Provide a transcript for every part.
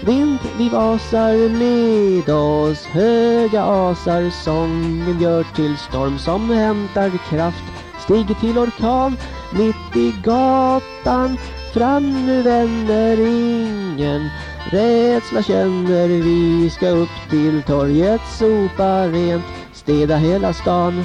Vind vi vasar med oss höga asar Sången gör till storm som hämtar kraft. Stiger till orkan mitt i gatan Fram nu vänner ingen. Rädsla känner vi ska upp till torget Sopa rent, städa hela stan.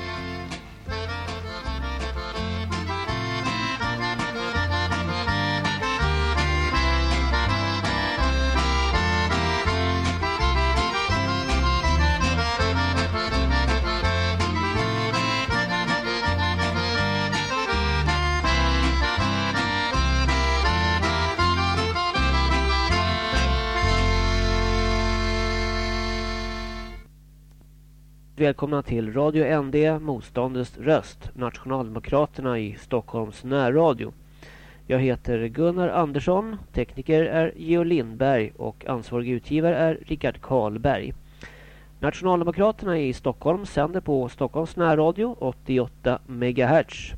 Välkomna till Radio ND, motståndets röst, Nationaldemokraterna i Stockholms närradio. Jag heter Gunnar Andersson, tekniker är Geo Lindberg och ansvarig utgivare är Rickard Karlberg. Nationaldemokraterna i Stockholm sänder på Stockholms närradio 88 MHz.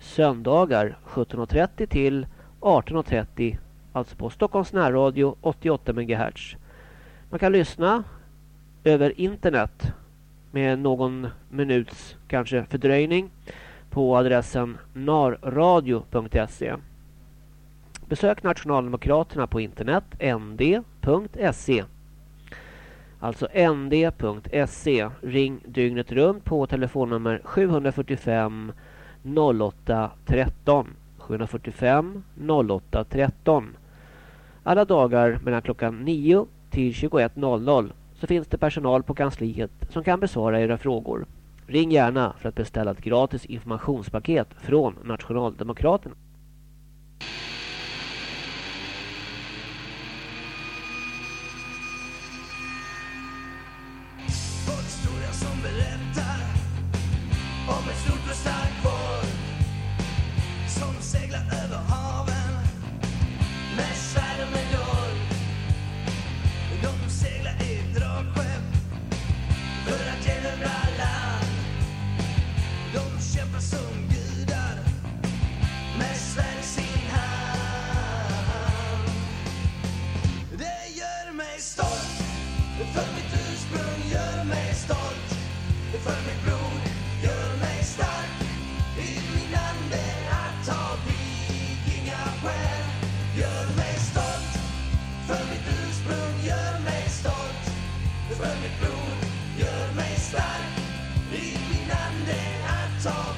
Söndagar 17.30 till 18.30, alltså på Stockholms närradio 88 MHz. Man kan lyssna över internet med någon minuts kanske fördröjning på adressen narradio.se. Besök Nationaldemokraterna på internet nd.se. Alltså nd.se. Ring dygnet runt på telefonnummer 745 08 13. 745 08 13. Alla dagar mellan klockan 9 till 21.00 så finns det personal på kansliet som kan besvara era frågor. Ring gärna för att beställa ett gratis informationspaket från Nationaldemokraterna. Ja, jag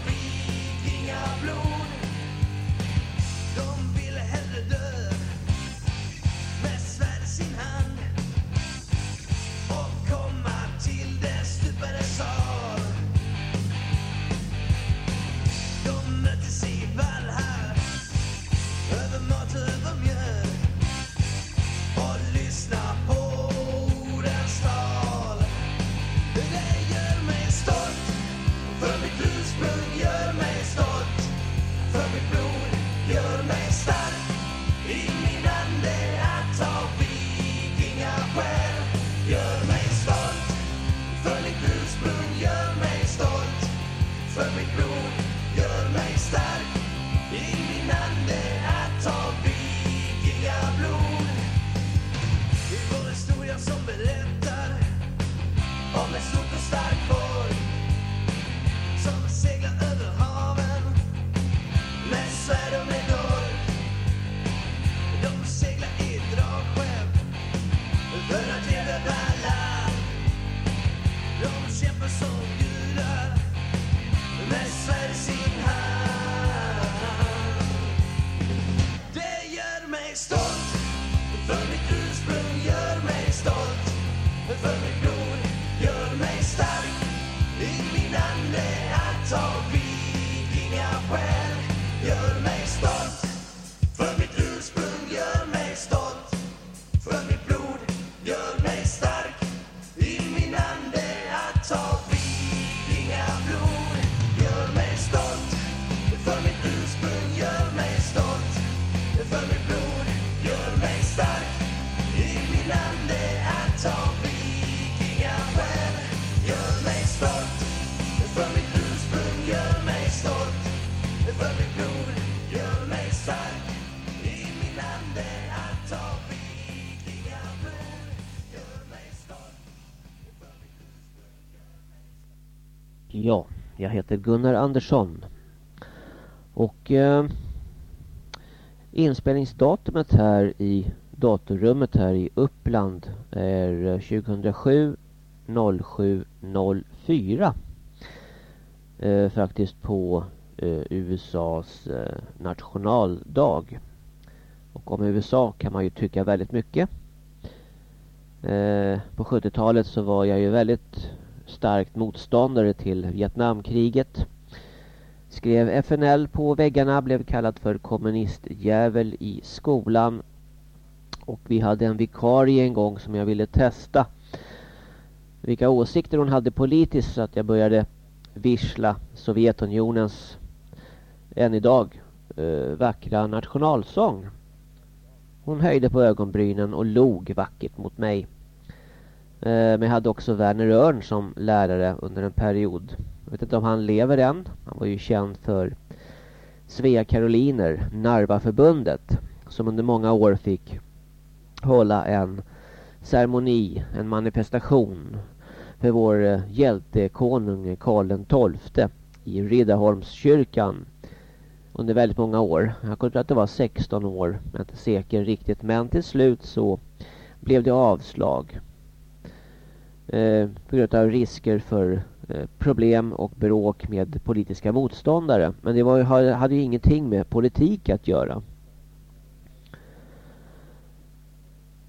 heter Gunnar Andersson. Och eh, inspelningsdatumet här i datorrummet här i Uppland är 2007 07 04. Eh, faktiskt på eh, USAs eh, nationaldag. Och om USA kan man ju tycka väldigt mycket. Eh, på 70-talet så var jag ju väldigt starkt motståndare till Vietnamkriget. Skrev FNL på väggarna, blev kallad för kommunistjävel i skolan. Och vi hade en vikarie en gång som jag ville testa. vilka åsikter hon hade politiskt så att jag började vissla Sovjetunionens än idag eh, vackra nationalsång. Hon höjde på ögonbrynen och log vackert mot mig. Eh, men jag hade också Werner Örn som lärare under en period. Jag vet inte om han lever än. Han var ju känd för Svea Karoliner, Narvaförbundet, som under många år fick hålla en ceremoni, en manifestation för vår eh, hjältekonung Karl XII i Riddarholmskyrkan under väldigt många år. Jag tror att det var 16 år, jag är inte säker riktigt. Men till slut så blev det avslag. Eh, på grund av risker för eh, problem och bråk med politiska motståndare. Men det var, hade ju ingenting med politik att göra.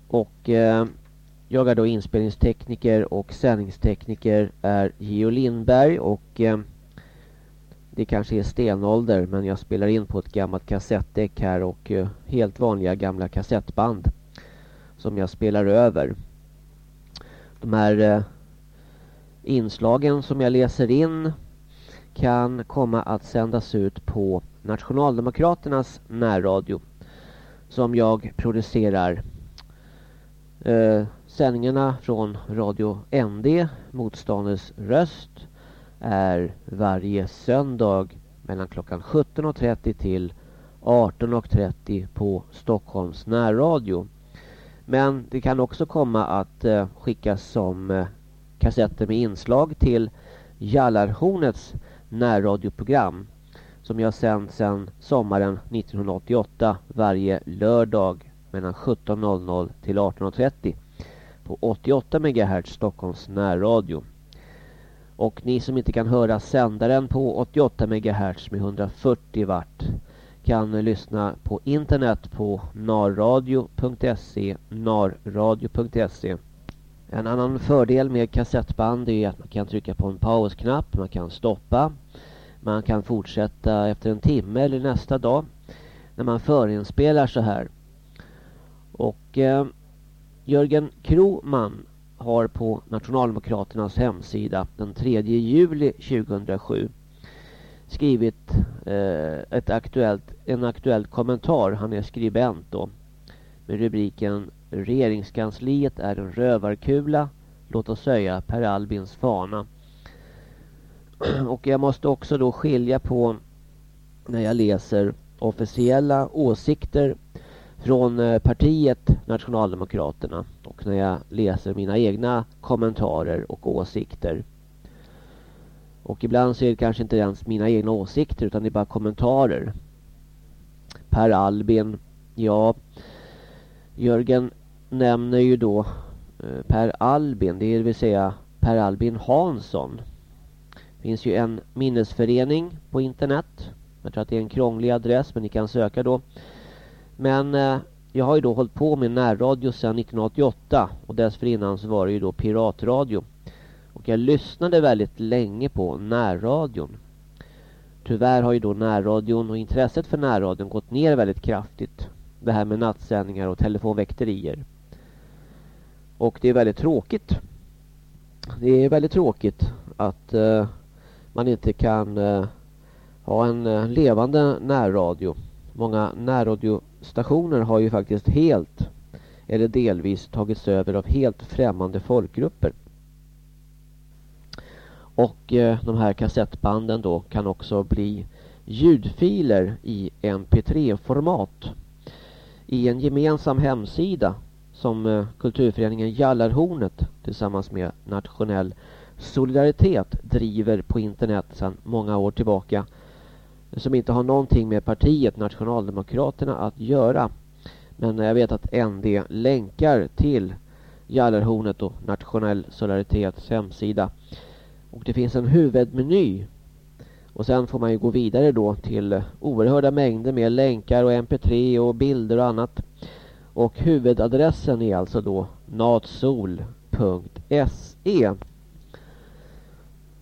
Och eh, jag är då inspelningstekniker och sändningstekniker är Geo Lindberg och eh, det kanske är stenålder men jag spelar in på ett gammalt kassettdäck här och eh, helt vanliga gamla kassettband som jag spelar över. De här eh, inslagen som jag läser in kan komma att sändas ut på Nationaldemokraternas närradio som jag producerar. Eh, sändningarna från Radio ND, Motståndets röst är varje söndag mellan klockan 17.30 till 18.30 på Stockholms närradio. Men det kan också komma att eh, skickas som eh, kassetter med inslag till Jallarhornets närradioprogram som jag sänt sedan sommaren 1988 varje lördag mellan 17.00 till 18.30 på 88 MHz Stockholms närradio. Och ni som inte kan höra sändaren på 88 MHz med 140 watt kan lyssna på internet på narradio.se narradio.se En annan fördel med kassettband är att man kan trycka på en pausknapp, man kan stoppa man kan fortsätta efter en timme eller nästa dag när man förinspelar så här. Och eh, Jörgen Kroman har på Nationaldemokraternas hemsida den 3 juli 2007 skrivit eh, ett aktuellt, en aktuell kommentar. Han är skribent då. Med rubriken Regeringskansliet är en rövarkula. Låt oss säga Per Albins fana. Och jag måste också då skilja på när jag läser officiella åsikter från eh, partiet Nationaldemokraterna och när jag läser mina egna kommentarer och åsikter. Och ibland så är det kanske inte ens mina egna åsikter utan det är bara kommentarer. Per Albin, ja Jörgen nämner ju då eh, Per Albin, det vill säga Per Albin Hansson. Det finns ju en minnesförening på internet. Jag tror att det är en krånglig adress men ni kan söka då men eh, jag har ju då hållit på med närradio sedan 1988 och dessförinnan så var det ju då piratradio. Jag lyssnade väldigt länge på närradion. Tyvärr har ju då närradion och intresset för närradion gått ner väldigt kraftigt. Det här med nattsändningar och telefonväkterier. Och det är väldigt tråkigt. Det är väldigt tråkigt att uh, man inte kan uh, ha en uh, levande närradio. Många närradiostationer har ju faktiskt helt eller delvis tagits över av helt främmande folkgrupper. Och eh, de här kassettbanden då kan också bli ljudfiler i mp3-format. I en gemensam hemsida som eh, kulturföreningen Jallarhornet tillsammans med Nationell Solidaritet driver på internet sedan många år tillbaka som inte har någonting med partiet Nationaldemokraterna att göra. Men jag vet att ND länkar till Jallarhornet och Nationell Solidaritets hemsida. Och det finns en huvudmeny. Och sen får man ju gå vidare då till oerhörda mängder med länkar och mp3 och bilder och annat. Och huvudadressen är alltså då natsol.se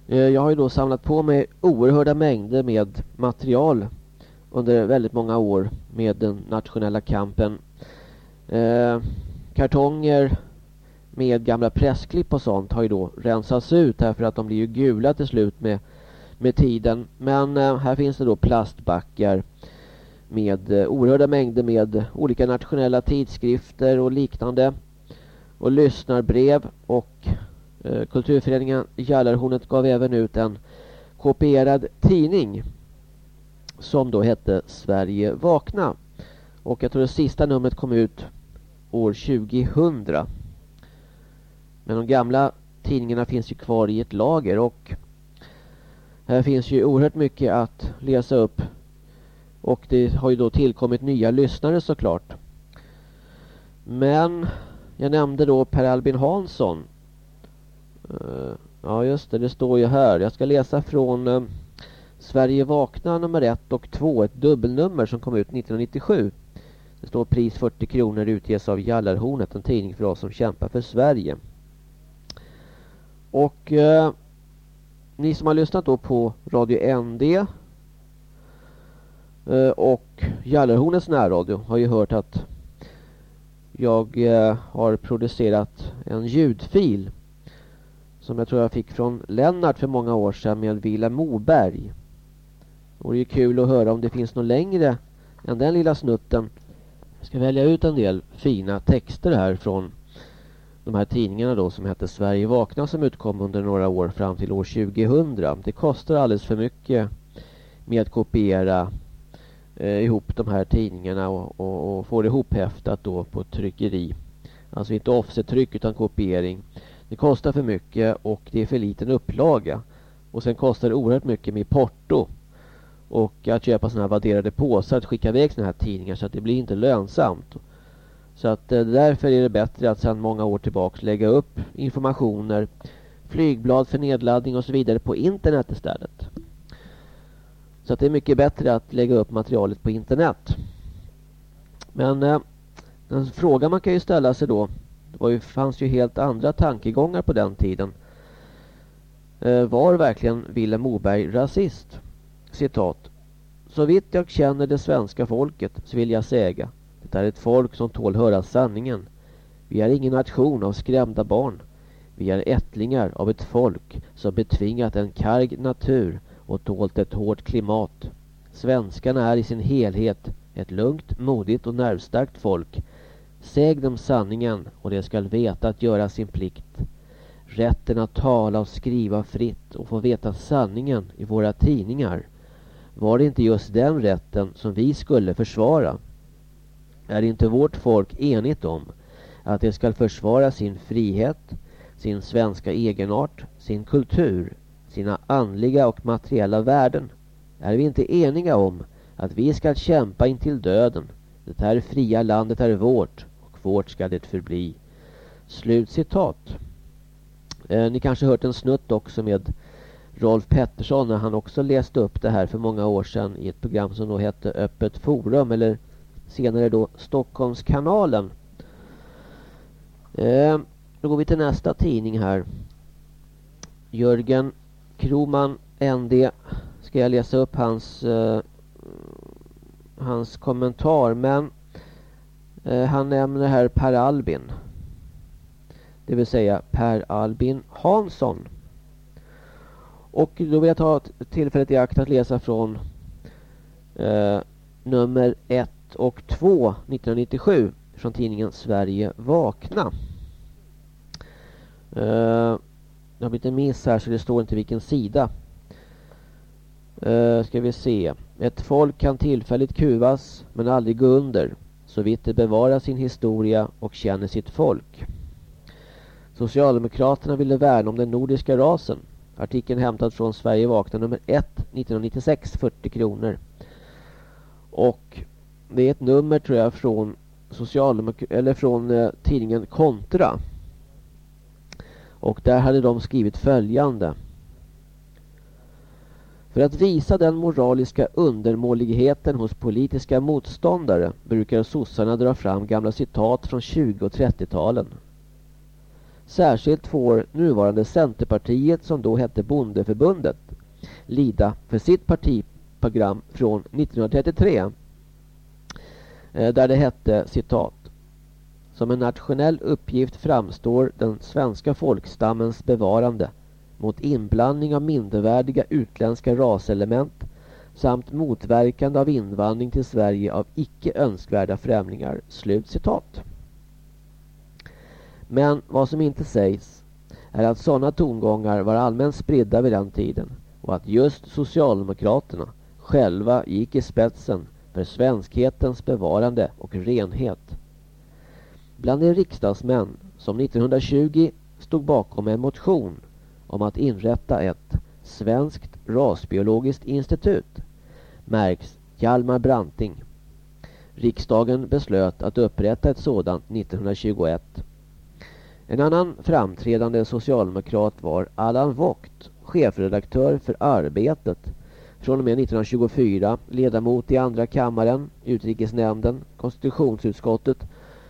eh, jag har ju då samlat på mig oerhörda mängder med material under väldigt många år med den nationella kampen. Eh, kartonger, med gamla pressklipp och sånt har ju då rensats ut därför att de blir ju gula till slut med, med tiden. Men eh, här finns det då plastbackar med eh, oerhörda mängder med olika nationella tidskrifter och liknande. Och lyssnarbrev och eh, kulturföreningen Jallarhornet gav även ut en kopierad tidning som då hette Sverige vakna. Och jag tror det sista numret kom ut år 2000. Men de gamla tidningarna finns ju kvar i ett lager och här finns ju oerhört mycket att läsa upp. Och det har ju då tillkommit nya lyssnare såklart. Men jag nämnde då Per Albin Hansson. Eh, ja just det, det står ju här. Jag ska läsa från eh, Sverige vakna nummer 1 och 2. Ett dubbelnummer som kom ut 1997. Det står pris 40 kronor utges av Jallarhornet. En tidning för oss som kämpar för Sverige. Och eh, ni som har lyssnat då på Radio ND eh, och Jallerhornets närradio har ju hört att jag eh, har producerat en ljudfil som jag tror jag fick från Lennart för många år sedan med Villa Moberg. Och det är kul att höra om det finns något längre än den lilla snutten. Jag ska välja ut en del fina texter här från de här tidningarna då som hette Sverige vakna som utkom under några år fram till år 2000. Det kostar alldeles för mycket med att kopiera eh, ihop de här tidningarna och, och, och få det ihophäftat då på tryckeri. Alltså inte offset-tryck utan kopiering. Det kostar för mycket och det är för liten upplaga. Och sen kostar det oerhört mycket med porto. Och att köpa sådana här vadderade påsar att skicka iväg sådana här tidningar så att det blir inte lönsamt. Så att eh, därför är det bättre att sedan många år tillbaka lägga upp informationer, flygblad för nedladdning och så vidare på internet istället. Så att det är mycket bättre att lägga upp materialet på internet. Men eh, fråga man kan ju ställa sig då, det var ju, fanns ju helt andra tankegångar på den tiden. Eh, var verkligen Willem Moberg rasist? Citat. Så vitt jag känner det svenska folket så vill jag säga det är ett folk som tål höra sanningen. Vi är ingen nation av skrämda barn. Vi är ättlingar av ett folk som betvingat en karg natur och tålt ett hårt klimat. Svenskarna är i sin helhet ett lugnt, modigt och nervstarkt folk. Säg dem sanningen och de skall veta att göra sin plikt. Rätten att tala och skriva fritt och få veta sanningen i våra tidningar. Var det inte just den rätten som vi skulle försvara? Är inte vårt folk enigt om att det skall försvara sin frihet, sin svenska egenart, sin kultur, sina andliga och materiella värden? Är vi inte eniga om att vi skall kämpa intill döden? Det här fria landet är vårt och vårt skall det förbli. Slut citat. Eh, ni kanske hört en snutt också med Rolf Pettersson när han också läste upp det här för många år sedan i ett program som då hette Öppet forum eller senare då Stockholmskanalen. Eh, då går vi till nästa tidning här. Jörgen Kroman ND ska jag läsa upp hans eh, hans kommentar men eh, han nämner här Per Albin. Det vill säga Per Albin Hansson. Och då vill jag ta tillfället i akt att läsa från eh, nummer 1 och 2 1997 från tidningen Sverige vakna. Eh, uh, det har blivit en miss här så det står inte vilken sida. Uh, ska vi se. Ett folk kan tillfälligt kuvas men aldrig gå under. Så vitt det bevarar sin historia och känner sitt folk. Socialdemokraterna ville värna om den nordiska rasen. Artikeln hämtad från Sverige vakna nummer 1 1996, 40 kronor. Och det är ett nummer tror jag från Socialdemok eller från eh, tidningen Kontra. Och där hade de skrivit följande. För att visa den moraliska undermåligheten hos politiska motståndare brukar sossarna dra fram gamla citat från 20 och 30-talen. Särskilt får nuvarande Centerpartiet som då hette Bondeförbundet lida för sitt partiprogram från 1933 Eh, där det hette citat som en nationell uppgift framstår den svenska folkstammens bevarande mot inblandning av mindervärdiga utländska raselement samt motverkande av invandring till Sverige av icke önskvärda främlingar. Slut citat. Men vad som inte sägs är att sådana tongångar var allmänt spridda vid den tiden och att just Socialdemokraterna själva gick i spetsen för svenskhetens bevarande och renhet. Bland de riksdagsmän som 1920 stod bakom en motion om att inrätta ett svenskt rasbiologiskt institut märks Hjalmar Branting. Riksdagen beslöt att upprätta ett sådant 1921. En annan framträdande socialdemokrat var Allan Vogt, chefredaktör för Arbetet. Från och med 1924 ledamot i andra kammaren, utrikesnämnden, konstitutionsutskottet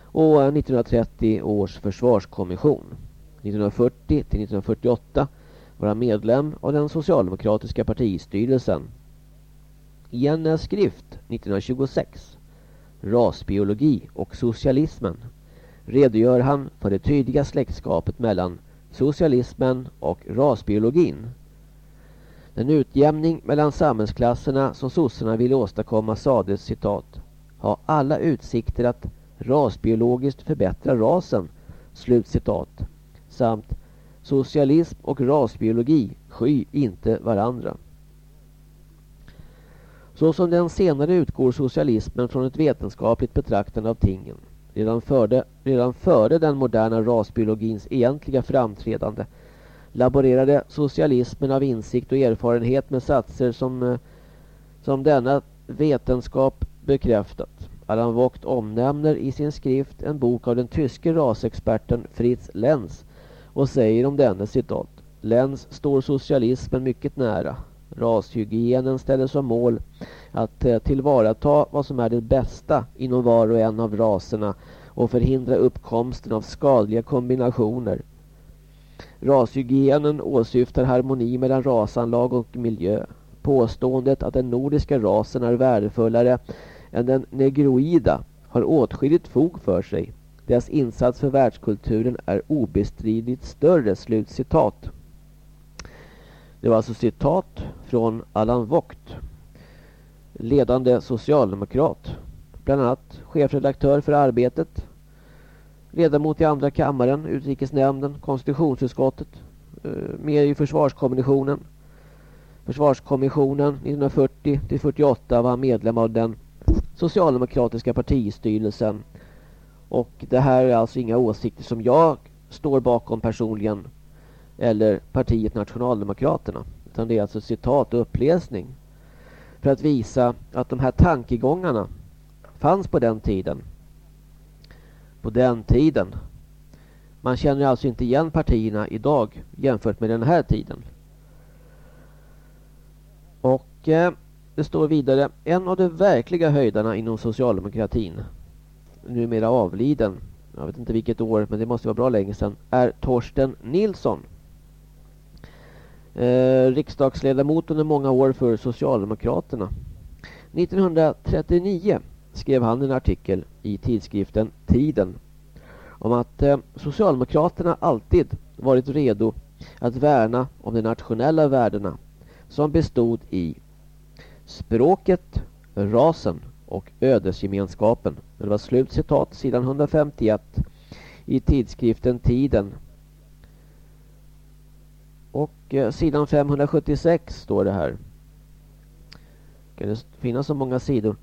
och 1930 års försvarskommission. 1940 till 1948 var han medlem av den socialdemokratiska partistyrelsen. I en eh, skrift 1926, Rasbiologi och socialismen, redogör han för det tydliga släktskapet mellan socialismen och rasbiologin. Den utjämning mellan samhällsklasserna som sossarna ville åstadkomma sades citat ha alla utsikter att rasbiologiskt förbättra rasen slut citat samt socialism och rasbiologi sky inte varandra. Så som den senare utgår socialismen från ett vetenskapligt betraktande av tingen. Redan före, redan före den moderna rasbiologins egentliga framträdande laborerade socialismen av insikt och erfarenhet med satser som, eh, som denna vetenskap bekräftat. Allan Vogt omnämner i sin skrift en bok av den tyske rasexperten Fritz Lenz och säger om denne citat. Lenz står socialismen mycket nära. Rashygienen ställer som mål att eh, tillvarata vad som är det bästa inom var och en av raserna och förhindra uppkomsten av skadliga kombinationer. Rashygienen åsyftar harmoni mellan rasanlag och miljö. Påståendet att den nordiska rasen är värdefullare än den negroida har åtskilligt fog för sig. Deras insats för världskulturen är obestridligt större. Slutcitat. Det var alltså citat från Allan Vogt, ledande socialdemokrat, bland annat chefredaktör för Arbetet, ledamot i andra kammaren, utrikesnämnden, konstitutionsutskottet, eh, med i försvarskommissionen. Försvarskommissionen 1940 till 48 var medlem av den socialdemokratiska partistyrelsen. Och det här är alltså inga åsikter som jag står bakom personligen eller partiet Nationaldemokraterna. Utan det är alltså citat och uppläsning. För att visa att de här tankegångarna fanns på den tiden. På den tiden. Man känner alltså inte igen partierna idag jämfört med den här tiden. Och eh, det står vidare, en av de verkliga höjdarna inom socialdemokratin, numera avliden, jag vet inte vilket år men det måste vara bra länge sedan, är Torsten Nilsson. Eh, riksdagsledamot under många år för Socialdemokraterna. 1939 skrev han en artikel i tidskriften Tiden om att eh, Socialdemokraterna alltid varit redo att värna om de nationella värdena som bestod i språket, rasen och ödesgemenskapen. Det var slut citat sidan 151 i tidskriften Tiden och eh, sidan 576 står det här. Kan det finnas så många sidor?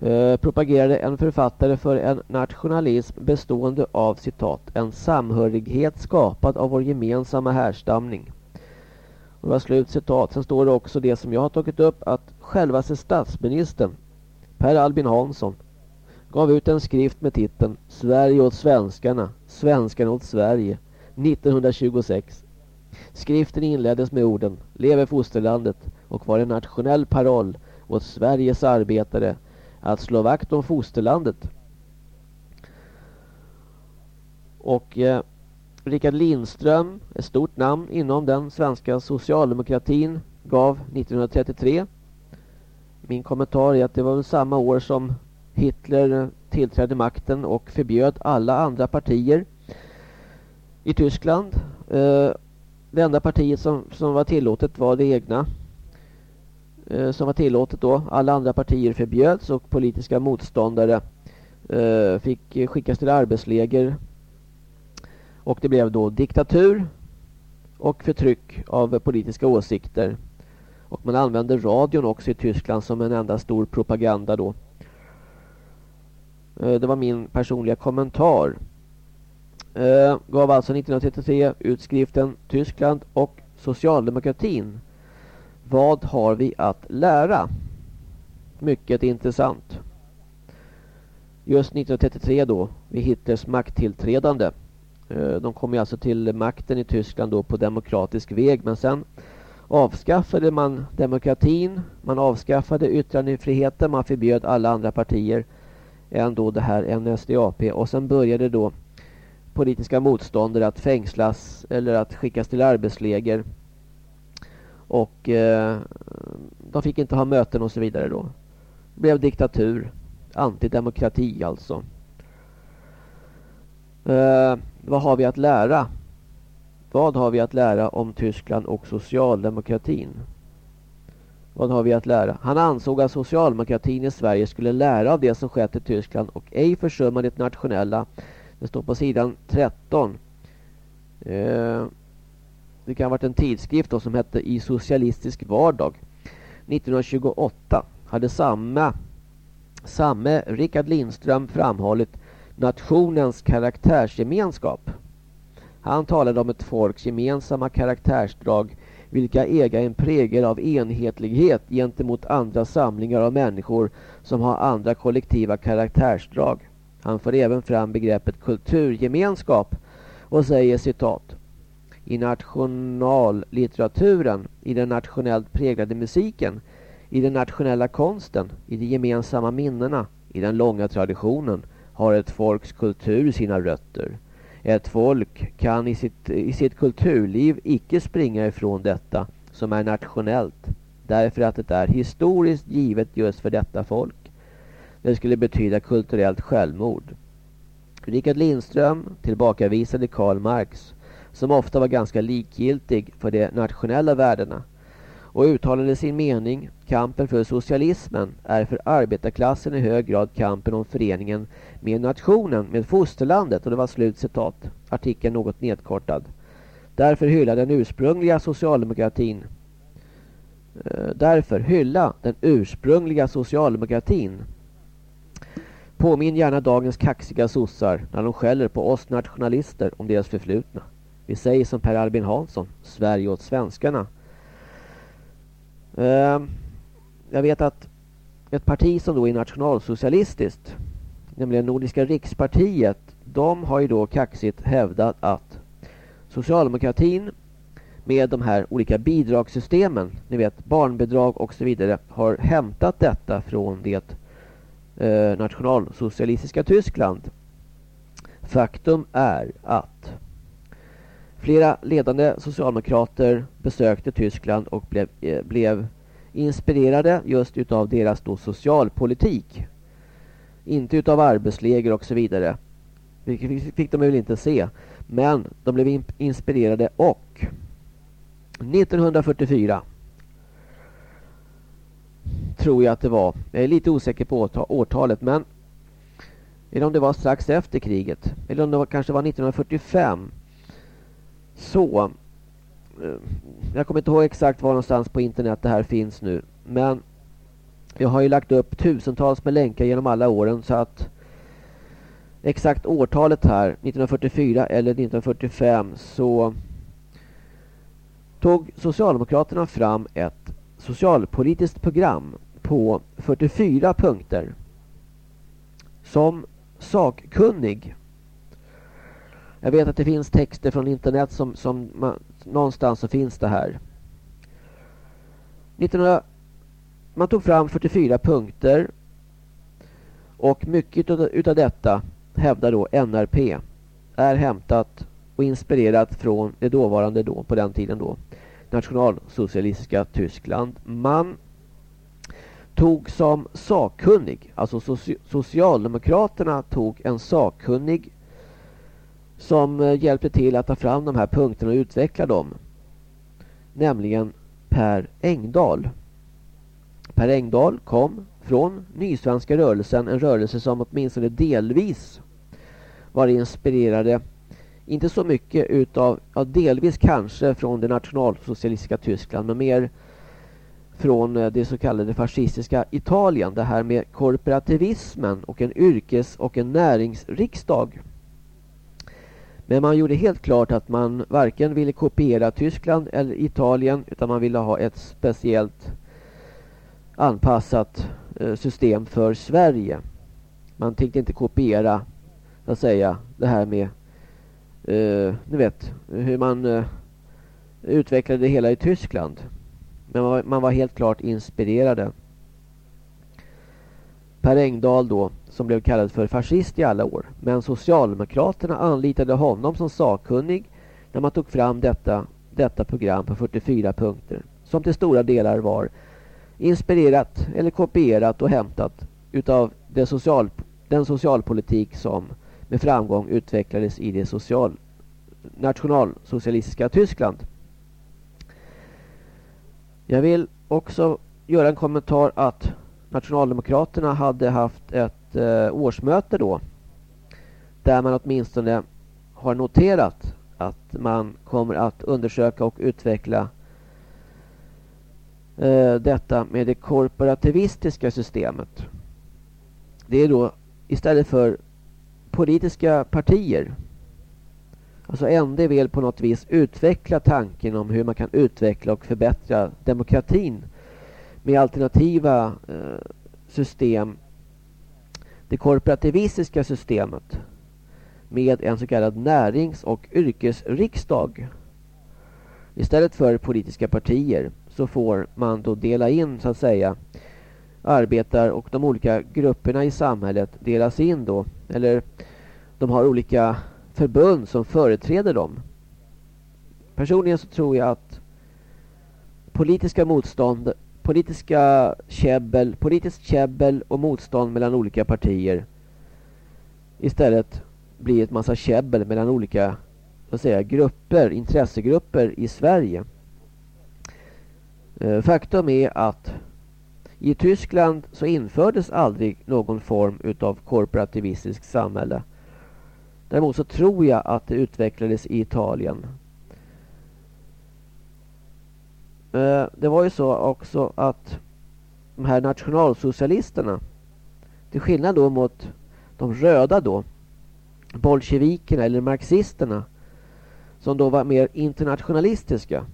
Eh, propagerade en författare för en nationalism bestående av citat en samhörighet skapad av vår gemensamma härstamning. Och det var slut citat. Sen står det också det som jag har tagit upp att självaste statsministern Per Albin Hansson gav ut en skrift med titeln Sverige åt svenskarna, svenskarna åt Sverige 1926. Skriften inleddes med orden Leve fosterlandet och var en nationell paroll åt Sveriges arbetare att slå vakt om fosterlandet. Och eh, Richard Lindström, ett stort namn inom den svenska socialdemokratin, gav 1933. Min kommentar är att det var samma år som Hitler tillträdde makten och förbjöd alla andra partier i Tyskland. Eh, det enda partiet som, som var tillåtet var det egna. Eh, som var tillåtet då. Alla andra partier förbjöds och politiska motståndare eh, fick skickas till arbetsläger. Och det blev då diktatur och förtryck av politiska åsikter. Och man använde radion också i Tyskland som en enda stor propaganda då. Eh, det var min personliga kommentar. Eh, gav alltså 1933 utskriften Tyskland och socialdemokratin. Vad har vi att lära? Mycket intressant. Just 1933 då, vid Hitlers makttillträdande. Eh, de kom ju alltså till makten i Tyskland då på demokratisk väg. Men sen avskaffade man demokratin. Man avskaffade yttrandefriheten. Man förbjöd alla andra partier än då det här NSDAP. Och sen började då politiska motståndare att fängslas eller att skickas till arbetsläger. Och eh, de fick inte ha möten och så vidare då. Det blev diktatur. Antidemokrati alltså. Eh, vad har vi att lära? Vad har vi att lära om Tyskland och socialdemokratin? Vad har vi att lära? Han ansåg att socialdemokratin i Sverige skulle lära av det som skett i Tyskland och ej försumma det nationella. Det står på sidan 13. Eh, det kan ha varit en tidskrift då som hette I socialistisk vardag. 1928 hade samma, samme Rickard Lindström framhållit nationens karaktärsgemenskap. Han talade om ett folks gemensamma karaktärsdrag vilka äga en prägel av enhetlighet gentemot andra samlingar av människor som har andra kollektiva karaktärsdrag. Han för även fram begreppet kulturgemenskap och säger citat i nationallitteraturen, i den nationellt präglade musiken, i den nationella konsten, i de gemensamma minnena, i den långa traditionen har ett folks kultur sina rötter. Ett folk kan i sitt, i sitt kulturliv icke springa ifrån detta som är nationellt därför att det är historiskt givet just för detta folk. Det skulle betyda kulturellt självmord. Richard Lindström tillbakavisade Karl Marx som ofta var ganska likgiltig för de nationella värdena och uttalade sin mening kampen för socialismen är för arbetarklassen i hög grad kampen om föreningen med nationen, med fosterlandet och det var slut citat. Artikeln något nedkortad. Därför hylla den ursprungliga socialdemokratin. Eh, därför hylla den ursprungliga socialdemokratin. Påminn gärna dagens kaxiga sossar när de skäller på oss nationalister om deras förflutna. Vi säger som Per Albin Hansson, Sverige åt svenskarna. Ehm, jag vet att ett parti som då är nationalsocialistiskt, nämligen Nordiska rikspartiet, de har ju då kaxigt hävdat att socialdemokratin med de här olika bidragssystemen, ni vet barnbidrag och så vidare, har hämtat detta från det eh, nationalsocialistiska Tyskland. Faktum är att flera ledande socialdemokrater besökte Tyskland och blev, eh, blev inspirerade just utav deras då socialpolitik. Inte utav arbetsläger och så vidare. Vilket fick de väl inte se. Men de blev inspirerade och 1944 tror jag att det var. Jag är lite osäker på årtalet men eller om det var strax efter kriget eller om det var, kanske var 1945 så eh, jag kommer inte ihåg exakt var någonstans på internet det här finns nu. Men jag har ju lagt upp tusentals med länkar genom alla åren så att exakt årtalet här, 1944 eller 1945 så tog Socialdemokraterna fram ett socialpolitiskt program på 44 punkter som sakkunnig. Jag vet att det finns texter från internet som, som man, någonstans så finns det här. 1900, man tog fram 44 punkter och mycket utav detta hävdar då NRP är hämtat och inspirerat från det dåvarande då, på den tiden då, nationalsocialistiska Tyskland. Man tog som sakkunnig, alltså Socialdemokraterna tog en sakkunnig som eh, hjälpte till att ta fram de här punkterna och utveckla dem. Nämligen Per Engdahl. Per Engdahl kom från Nysvenska rörelsen, en rörelse som åtminstone delvis var inspirerade, inte så mycket utav, ja delvis kanske från det nationalsocialistiska Tyskland, men mer från eh, det så kallade fascistiska Italien. Det här med korporativismen och en yrkes- och en näringsriksdag. Men man gjorde helt klart att man varken ville kopiera Tyskland eller Italien utan man ville ha ett speciellt anpassat eh, system för Sverige. Man tänkte inte kopiera så att säga det här med eh, ni vet hur man eh, utvecklade det hela i Tyskland. Men man var, man var helt klart inspirerade. Per Engdahl då, som blev kallad för fascist i alla år. Men Socialdemokraterna anlitade honom som sakkunnig när man tog fram detta, detta program på 44 punkter. Som till stora delar var inspirerat eller kopierat och hämtat utav det social, den socialpolitik som med framgång utvecklades i det social, nationalsocialistiska Tyskland. Jag vill också göra en kommentar att Nationaldemokraterna hade haft ett eh, årsmöte då. Där man åtminstone har noterat att man kommer att undersöka och utveckla eh, detta med det korporativistiska systemet. Det är då istället för politiska partier Alltså ND vill på något vis utveckla tanken om hur man kan utveckla och förbättra demokratin med alternativa eh, system. Det korporativistiska systemet med en så kallad närings- och yrkesriksdag. Istället för politiska partier så får man då dela in så att säga arbetar och de olika grupperna i samhället delas in då. Eller de har olika förbund som företräder dem. Personligen så tror jag att politiska motstånd, politiska käbbel, politiskt käbbel och motstånd mellan olika partier istället blir ett massa käbbel mellan olika vad säga, grupper, intressegrupper i Sverige. Eh, faktum är att i Tyskland så infördes aldrig någon form utav korporativistiskt samhälle. Däremot så tror jag att det utvecklades i Italien. Eh, det var ju så också att de här nationalsocialisterna till skillnad då mot de röda då bolsjevikerna eller marxisterna som då var mer internationalistiska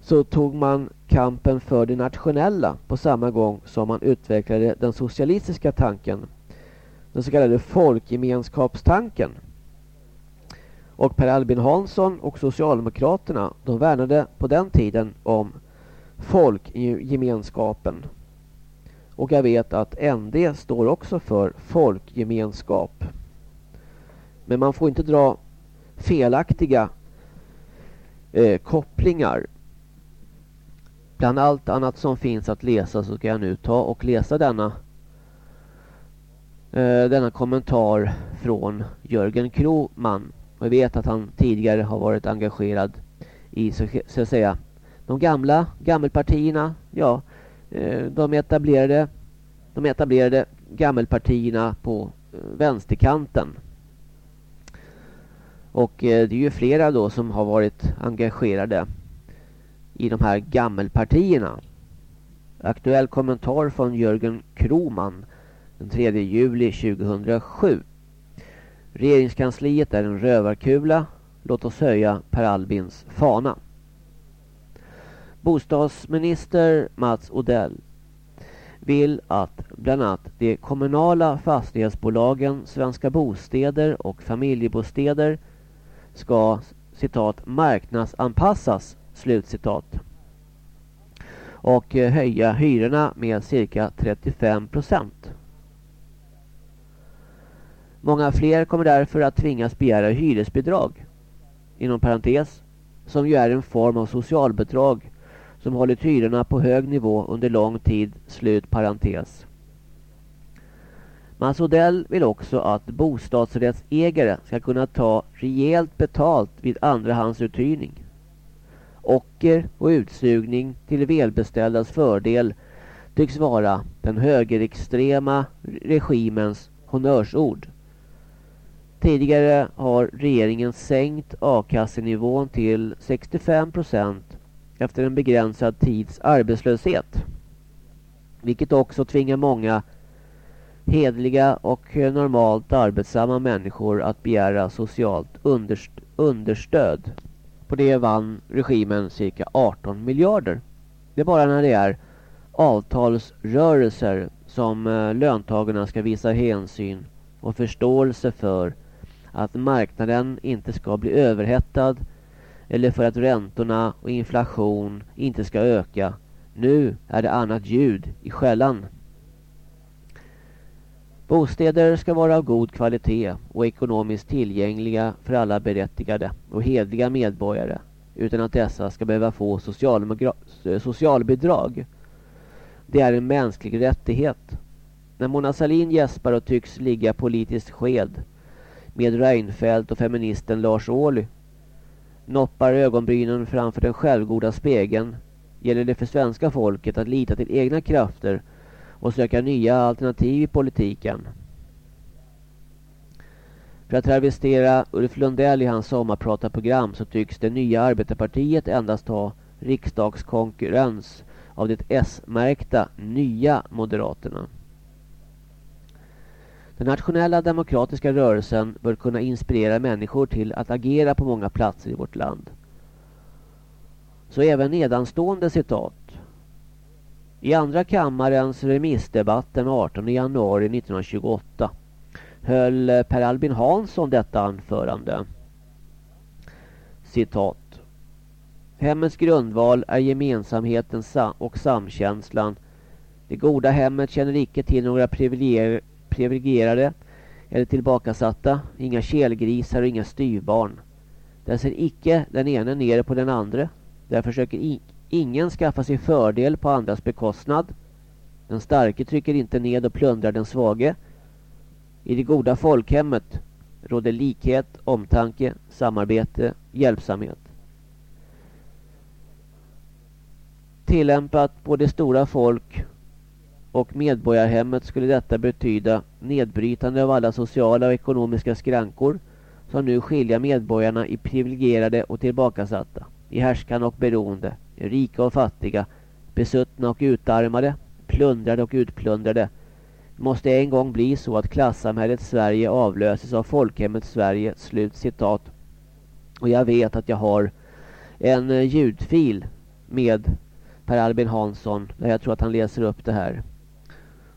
så tog man kampen för det nationella på samma gång som man utvecklade den socialistiska tanken den så kallade folkgemenskapstanken. Och Per Albin Hansson och Socialdemokraterna de värnade på den tiden om folkgemenskapen. Och jag vet att ND står också för folkgemenskap. Men man får inte dra felaktiga eh, kopplingar. Bland allt annat som finns att läsa så ska jag nu ta och läsa denna eh, denna kommentar från Jörgen Kroman. Och jag vet att han tidigare har varit engagerad i så, så att säga de gamla gammelpartierna. Ja, eh, de etablerade de etablerade gammelpartierna på eh, vänsterkanten. Och eh, det är ju flera då som har varit engagerade i de här gammelpartierna. Aktuell kommentar från Jörgen Kroman den 3 juli 2007. Regeringskansliet är en rövarkula. Låt oss höja Per Albins fana. Bostadsminister Mats Odell vill att bland annat de kommunala fastighetsbolagen Svenska Bostäder och Familjebostäder ska citat marknadsanpassas slutcitat och höja hyrorna med cirka 35 procent. Många fler kommer därför att tvingas begära hyresbidrag. Inom parentes, som ju är en form av socialbidrag som hållit hyrorna på hög nivå under lång tid. Slut parentes. Mats Odell vill också att bostadsrättsägare ska kunna ta rejält betalt vid andrahandsuthyrning. Ocker och utsugning till välbeställdas fördel tycks vara den högerextrema regimens honnörsord. Tidigare har regeringen sänkt a-kassenivån till 65 procent efter en begränsad tids arbetslöshet. Vilket också tvingar många hedliga och normalt arbetsamma människor att begära socialt underst understöd. På det vann regimen cirka 18 miljarder. Det är bara när det är avtalsrörelser som eh, löntagarna ska visa hänsyn och förståelse för att marknaden inte ska bli överhettad eller för att räntorna och inflation inte ska öka. Nu är det annat ljud i skällan. Bostäder ska vara av god kvalitet och ekonomiskt tillgängliga för alla berättigade och hedliga medborgare utan att dessa ska behöva få socialbidrag. Det är en mänsklig rättighet. När Mona Sahlin gäspar och tycks ligga politiskt sked med Reinfeldt och feministen Lars Ohly noppar ögonbrynen framför den självgoda spegeln gäller det för svenska folket att lita till egna krafter och söka nya alternativ i politiken. För att travestera Ulf Lundell i hans sommarpratarprogram så tycks det nya arbetarpartiet endast ha riksdagskonkurrens av det S-märkta nya Moderaterna. Den nationella demokratiska rörelsen bör kunna inspirera människor till att agera på många platser i vårt land. Så även nedanstående citat. I andra kammarens remissdebatt den 18 januari 1928 höll Per Albin Hansson detta anförande. Citat. Hemmets grundval är gemensamheten och samkänslan. Det goda hemmet känner icke till några privilegierade eller tillbakasatta, inga kelgrisar och inga styvbarn. Där ser icke den ene ner på den andra. Där försöker ingen skaffa sig fördel på andras bekostnad. Den starke trycker inte ned och plundrar den svage. I det goda folkhemmet råder likhet, omtanke, samarbete, hjälpsamhet. Tillämpat på det stora folk och medborgarhemmet skulle detta betyda nedbrytande av alla sociala och ekonomiska skrankor som nu skiljer medborgarna i privilegierade och tillbakasatta, i härskande och beroende, i rika och fattiga, besuttna och utarmade, plundrade och utplundrade. Det måste en gång bli så att klassamhället Sverige avlöses av folkhemmet Sverige. Slut citat. Och jag vet att jag har en eh, ljudfil med Per Albin Hansson där jag tror att han läser upp det här.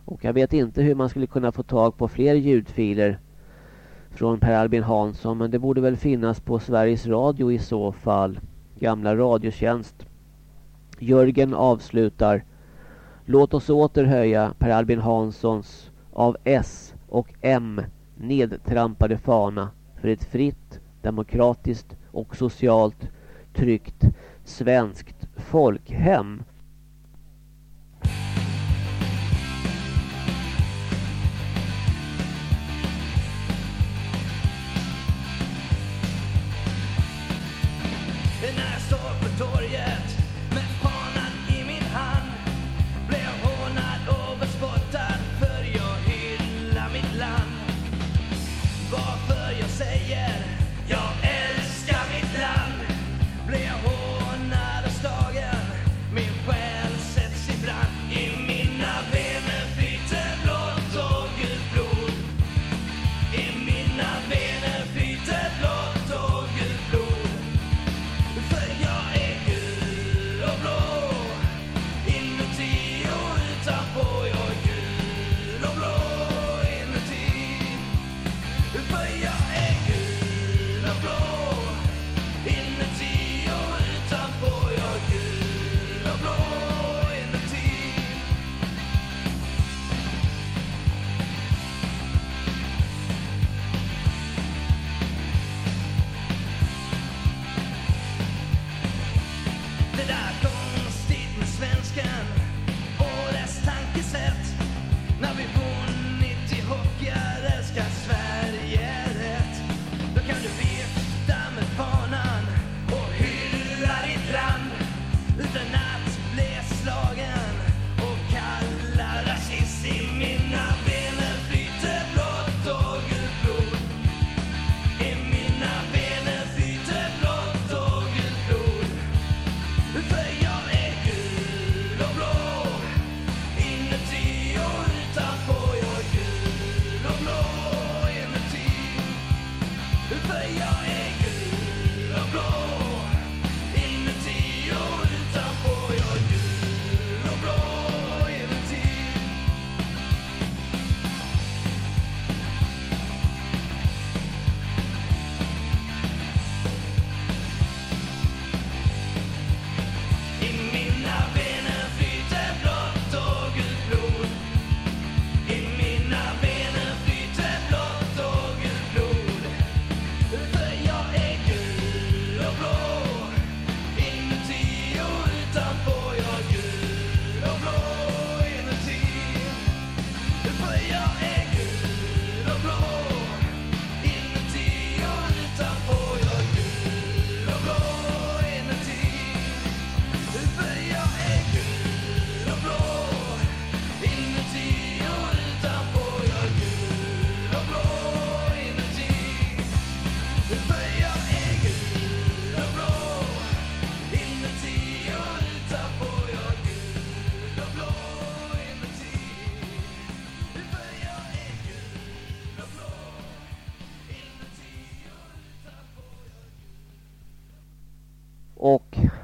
Och jag vet inte hur man skulle kunna få tag på fler ljudfiler från Per Albin Hansson. Men det borde väl finnas på Sveriges Radio i så fall. Gamla radiotjänst. Jörgen avslutar. Låt oss åter höja Per Albin Hanssons av S och M nedtrampade fana för ett fritt, demokratiskt och socialt tryggt svenskt folkhem.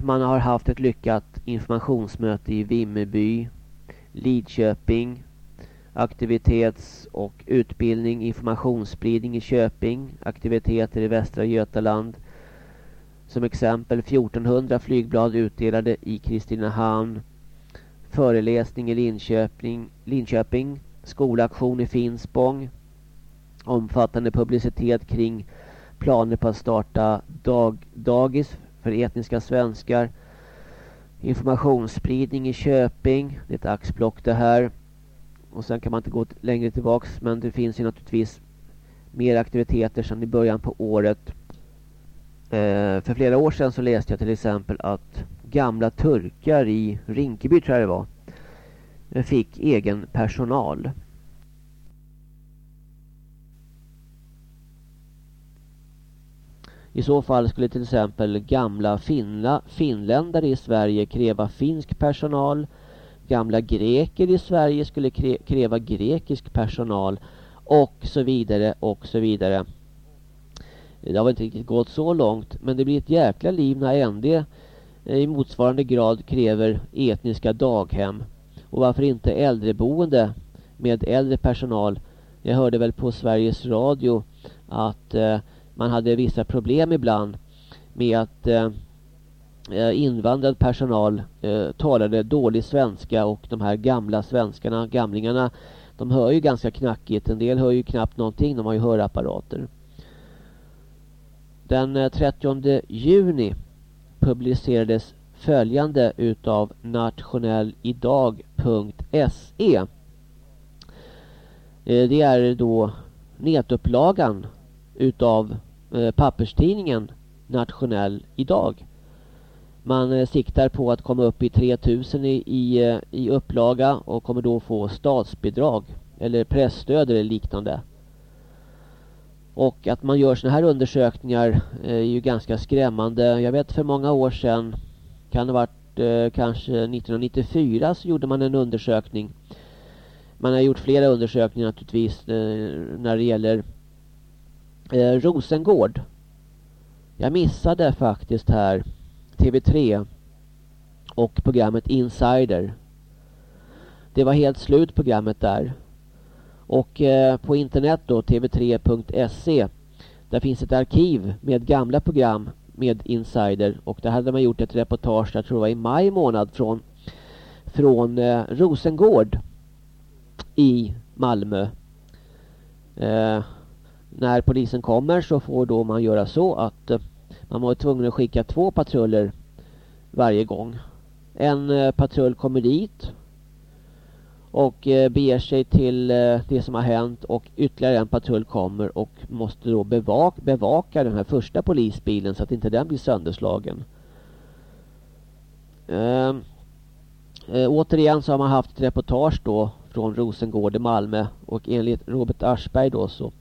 Man har haft ett lyckat informationsmöte i Vimmerby, Lidköping, aktivitets och utbildning, informationsspridning i Köping, aktiviteter i Västra Götaland. Som exempel 1400 flygblad utdelade i Kristinehamn, föreläsning i Linköping, Linköping. Skolaktion i Finspång, omfattande publicitet kring planer på att starta dag, dagis för etniska svenskar, informationsspridning i Köping, det är ett axplock det här. Och sen kan man inte gå längre tillbaks men det finns ju naturligtvis mer aktiviteter sedan i början på året. Eh, för flera år sedan så läste jag till exempel att gamla turkar i Rinkeby tror jag det var eh, fick egen personal. I så fall skulle till exempel gamla finla, finländare i Sverige kräva finsk personal. Gamla greker i Sverige skulle kräva grekisk personal. Och så vidare och så vidare. Det har väl inte riktigt gått så långt. Men det blir ett jäkla liv när ND i motsvarande grad kräver etniska daghem. Och varför inte äldreboende med äldre personal. Jag hörde väl på Sveriges Radio att eh, man hade vissa problem ibland med att eh, eh, invandrad personal eh, talade dålig svenska och de här gamla svenskarna, gamlingarna, de hör ju ganska knackigt. En del hör ju knappt någonting, de har ju hörapparater. Den eh, 30 juni publicerades följande utav nationellidag.se eh, Det är då nätupplagan utav Eh, papperstidningen Nationell idag. Man eh, siktar på att komma upp i 3000 i, i, eh, i upplaga och kommer då få statsbidrag eller pressstöd eller liknande. Och att man gör sådana här undersökningar är ju ganska skrämmande. Jag vet för många år sedan kan det ha varit eh, kanske 1994 så gjorde man en undersökning. Man har gjort flera undersökningar naturligtvis eh, när det gäller eh, Rosengård. Jag missade faktiskt här TV3 och programmet Insider. Det var helt slut programmet där. Och eh, på internet då, tv3.se, där finns ett arkiv med gamla program med Insider och där hade man gjort ett reportage, jag tror det var i maj månad från, från eh, Rosengård i Malmö. Eh, när polisen kommer så får då man göra så att eh, man var tvungen att skicka två patruller varje gång. En eh, patrull kommer dit och eh, beger sig till det som har hänt och ytterligare en patrull kommer och måste då bevaka, bevaka den här första polisbilen så att inte den blir sönderslagen. Ehm, eh, återigen så har man haft ett reportage då från Rosengård i Malmö och enligt Robert Aschberg då så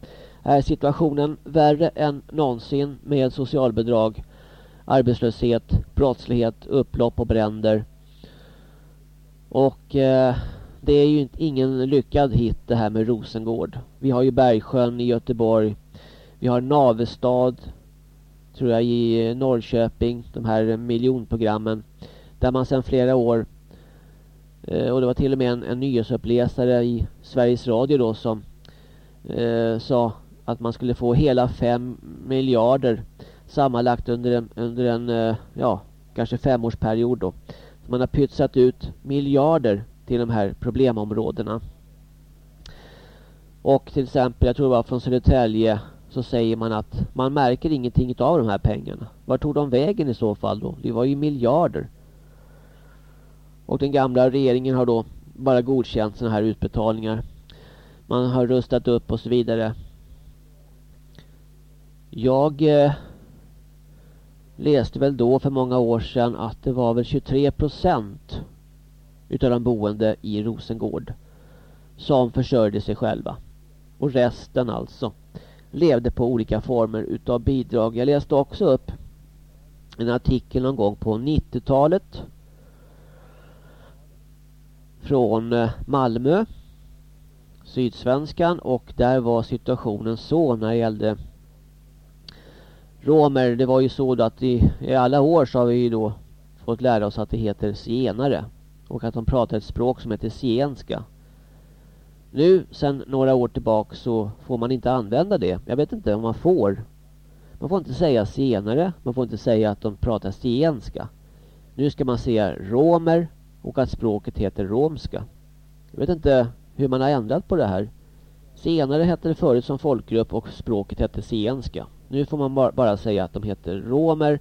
är situationen värre än någonsin med socialbidrag, arbetslöshet, brottslighet, upplopp och bränder. Och eh, det är ju ingen lyckad hit det här med Rosengård. Vi har ju Bergsjön i Göteborg. Vi har Navestad, tror jag, i Norrköping. De här miljonprogrammen. Där man sedan flera år, eh, och det var till och med en, en nyhetsuppläsare i Sveriges Radio då som eh, sa att man skulle få hela 5 miljarder sammanlagt under en, under en eh, ja, kanske femårsperiod då. Man har pytsat ut miljarder till de här problemområdena. Och till exempel, jag tror det var från Södertälje så säger man att man märker ingenting av de här pengarna. Var tog de vägen i så fall då? Det var ju miljarder. Och den gamla regeringen har då bara godkänt sådana här utbetalningar. Man har rustat upp och så vidare. Jag eh, läste väl då för många år sedan att det var väl 23 procent utav de boende i Rosengård som försörjde sig själva. Och resten alltså levde på olika former utav bidrag. Jag läste också upp en artikel någon gång på 90-talet från eh, Malmö Sydsvenskan och där var situationen så när det gällde romer. Det var ju så då att i, i alla år så har vi ju då fått lära oss att det heter zigenare. Och att de pratar ett språk som heter zigenska. Nu, sen några år tillbaka så får man inte använda det. Jag vet inte om man får. Man får inte säga zigenare. Man får inte säga att de pratar zigenska. Nu ska man säga romer och att språket heter romska. Jag vet inte hur man har ändrat på det här. Senare hette det förut som folkgrupp och språket hette zigenska. Nu får man bara säga att de heter romer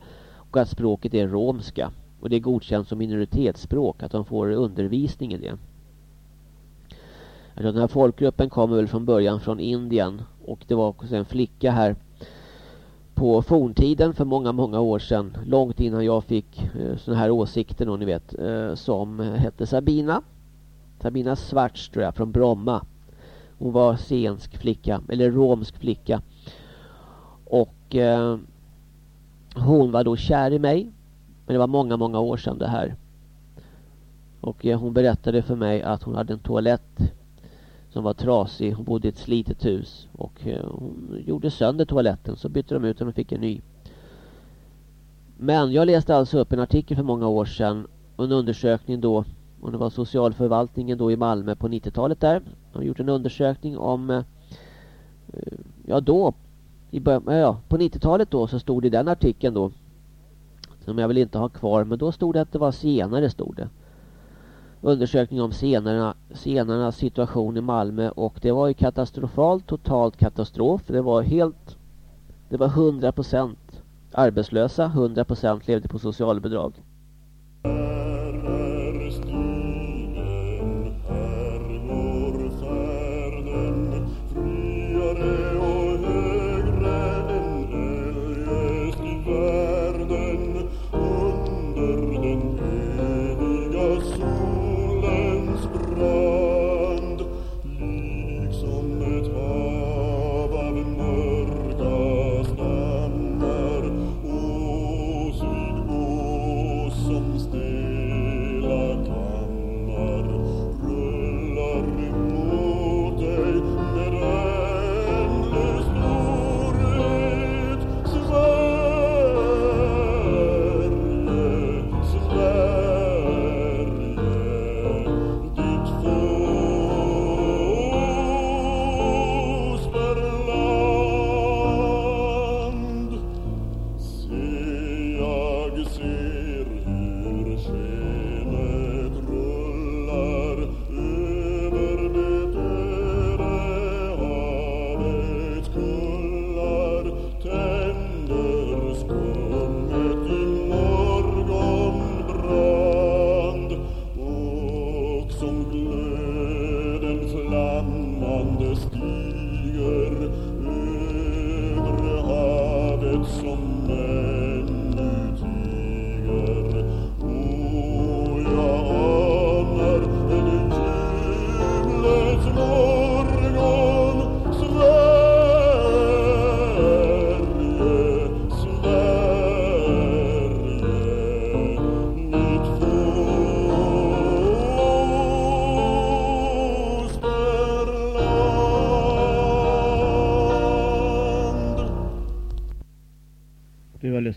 och att språket är romska. Och det är godkänt som minoritetsspråk, att de får undervisning i det. Alltså den här folkgruppen kommer väl från början från Indien och det var också en flicka här på forntiden för många, många år sedan, långt innan jag fick eh, här åsikter då, ni vet, eh, som hette Sabina. Sabina Svarts tror jag, från Bromma. Hon var sensk flicka, eller romsk flicka. Och eh, hon var då kär i mig. Men det var många, många år sedan det här. Och eh, hon berättade för mig att hon hade en toalett som var trasig. Hon bodde i ett slitet hus. Och eh, hon gjorde sönder toaletten. Så bytte de ut den och fick en ny. Men jag läste alltså upp en artikel för många år sedan. En undersökning då. Och det var socialförvaltningen då i Malmö på 90-talet där. De har gjort en undersökning om... Eh, ja då. I början, ja, på 90-talet då så stod det i den artikeln då. Som jag vill inte ha kvar. Men då stod det att det var senare stod det undersökning om senarna, senarnas situation i Malmö och det var ju katastrofalt, totalt katastrof. Det var helt, det var 100% arbetslösa, 100% levde på socialbidrag. comes day.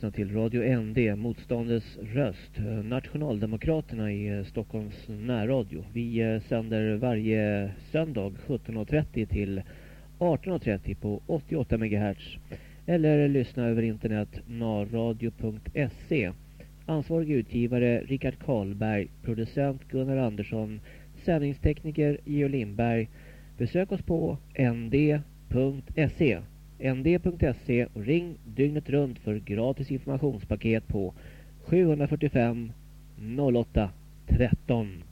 Lyssnar till Radio ND, motståndets röst. Nationaldemokraterna i eh, Stockholms närradio. Vi eh, sänder varje söndag 17.30 till 18.30 på 88 MHz. Eller lyssna över internet narradio.se. Ansvarig utgivare Richard Karlberg, producent Gunnar Andersson, sändningstekniker Geo Lindberg. Besök oss på nd.se nd.se och ring dygnet runt för gratis informationspaket på 745 08 13.